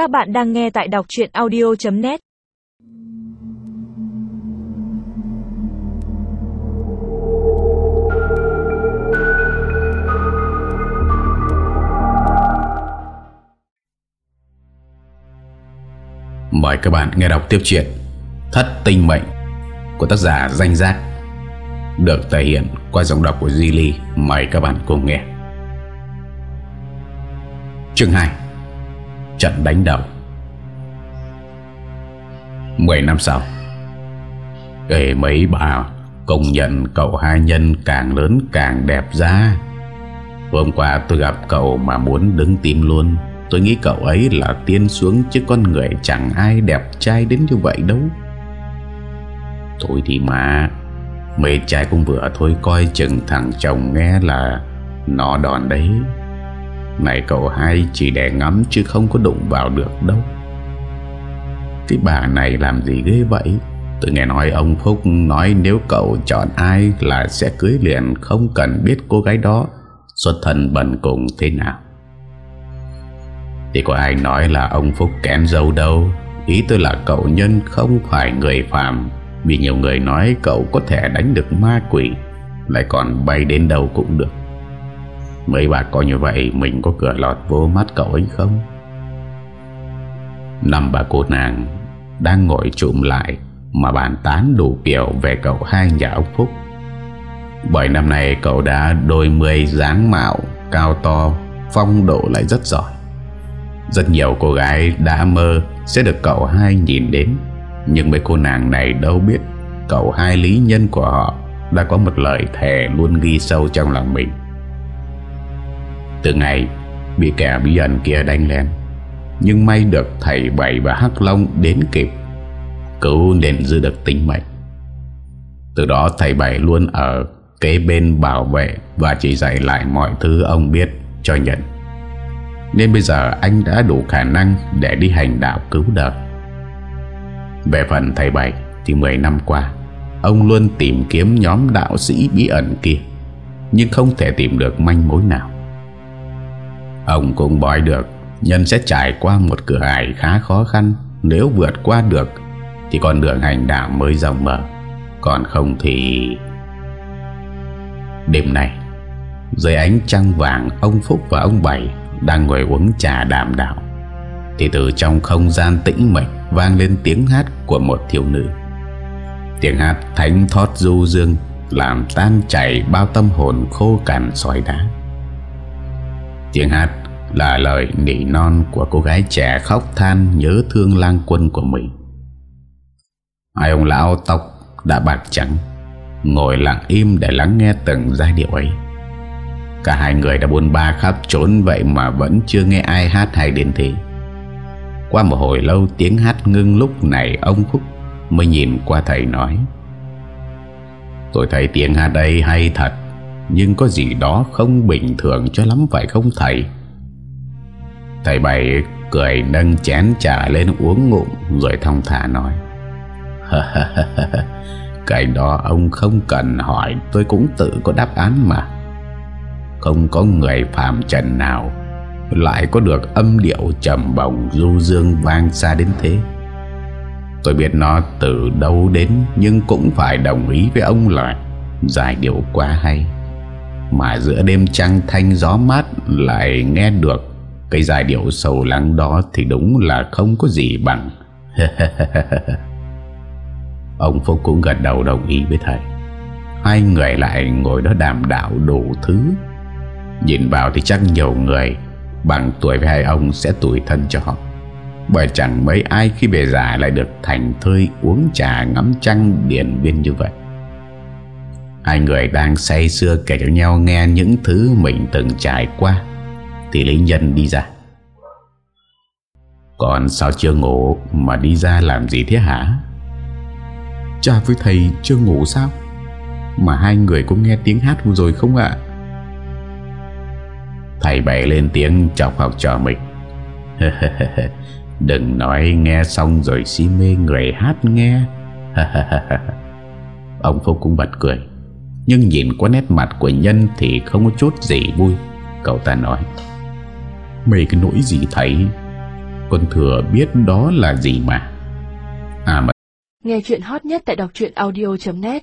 Các bạn đang nghe tại đọc chuyện audio.net Mời các bạn nghe đọc tiếp chuyện Thất tinh mệnh của tác giả Danh Giác, được thể hiện qua giọng đọc của Zili. Ly. Mời các bạn cùng nghe. Chương 2 Trận đánh đầu 10 năm sau, Ê, mấy bà công nhận cậu hai nhân càng lớn càng đẹp ra Hôm qua tôi gặp cậu mà muốn đứng tim luôn. Tôi nghĩ cậu ấy là tiên xuống chứ con người chẳng ai đẹp trai đến như vậy đâu. Thôi thì mà Mê trai cũng vừa thôi, coi chừng thằng chồng nghe là Nó đòn đấy. Này cậu hai, chỉ để ngắm chứ không có đụng vào được đâu. Cái bà này làm gì ghê vậy? Tôi nghe nói ông Phúc nói nếu cậu chọn ai là sẽ cưới liền, Không cần biết cô gái đó xuất thân bần cùng thế nào. Thì có ai nói là ông Phúc kém dâu đâu? Ý tôi là cậu nhân không phải người phàm. Vì nhiều người nói cậu có thể đánh được ma quỷ, Lại còn bay đến đâu cũng được. Mấy bà coi như vậy, Mình có cửa lọt vô mắt cậu ấy không? Năm bà cô nàng Đang ngồi trụm lại Mà bàn tán đủ kiểu Về cậu hai nhà ông Phúc. Bởi năm nay cậu đã đôi mươi dáng mạo Cao to, Phong độ lại rất giỏi. Rất nhiều cô gái đã mơ Sẽ được cậu hai nhìn đến. Nhưng mấy cô nàng này đâu biết Cậu hai lý nhân của họ Đã có một lời thề luôn ghi sâu trong lòng mình từ ngày bị kẻ bí ẩn kia đánh lên, Nhưng may được thầy Bảy và Hắc Long đến kịp, Cứu nên giữ được tính mệnh. Từ đó thầy Bảy luôn ở kế bên bảo vệ Và chỉ dạy lại mọi thứ ông biết cho nhận. Nên bây giờ anh đã đủ khả năng để đi hành đạo cứu đời. Về phần thầy Bảy thì 10 năm qua, Ông luôn tìm kiếm nhóm đạo sĩ bí ẩn kia, Nhưng không thể tìm được manh mối nào. Ông cũng bói được, Nhân sẽ trải qua một cửa ải khá khó khăn. Nếu vượt qua được, Thì con đường hành đạo mới rộng mở. Còn không thì Đêm này Dưới ánh trăng vàng, Ông Phúc và ông Bảy Đang ngồi uống trà đàm đạo. Thì từ trong không gian tĩnh mịch Vang lên tiếng hát của một thiếu nữ. Tiếng hát thánh thót du dương, Làm tan chảy bao tâm hồn khô cằn sỏi đá. Tiếng hát là lời nỉ non của cô gái trẻ khóc than nhớ thương lang quân của mình. Hai ông lão tóc đã bạc trắng, ngồi lặng im để lắng nghe từng giai điệu ấy. Cả hai người đã buôn ba khắp trốn vậy mà vẫn chưa nghe ai hát hay đến thế. Qua một hồi lâu tiếng hát ngưng lúc này ông Phúc mới nhìn qua thầy nói Tôi thấy tiếng hát đây hay thật nhưng có gì đó không bình thường cho lắm phải không thầy? Thầy Bảy cười nâng chén trà lên uống ngụm Rồi thong thả nói. Cái đó ông không cần hỏi, Tôi cũng tự có đáp án mà. Không có người phàm trần nào Lại có được âm điệu trầm bồng Du dương vang xa đến thế. Tôi biết nó từ đâu đến, Nhưng cũng phải đồng ý với ông là Giải điệu quá hay. Mà giữa đêm trăng thanh gió mát Lại nghe được cái giai điệu sầu lắng đó Thì đúng là không có gì bằng. Ông Phúc cũng gật đầu đồng ý với thầy. Hai người lại ngồi đó đàm đạo đủ thứ. Nhìn vào thì chắc nhiều người Bằng tuổi với hai ông sẽ tuổi thân cho họ. Bởi chẳng mấy ai khi về già lại được thành thơi uống trà ngắm trăng điển viên như vậy. Hai người đang say xưa kể cho nhau nghe những thứ mình từng trải qua. Thì lý nhân đi ra. Còn sao chưa ngủ mà đi ra làm gì thế hả? Cha với thầy chưa ngủ sao? Mà hai người có nghe tiếng hát vừa rồi không ạ? Thầy bày lên tiếng chọc học trò mình. Đừng nói nghe xong rồi si mê người hát nghe. Ông Phúc cũng bật cười nhưng nhìn qua nét mặt của nhân Thì không có chút gì vui, Cậu ta nói. Mày cái nỗi gì thấy? Con thừa biết đó là gì mà? À mà Nghe chuyện hot nhất tại đọc audio.net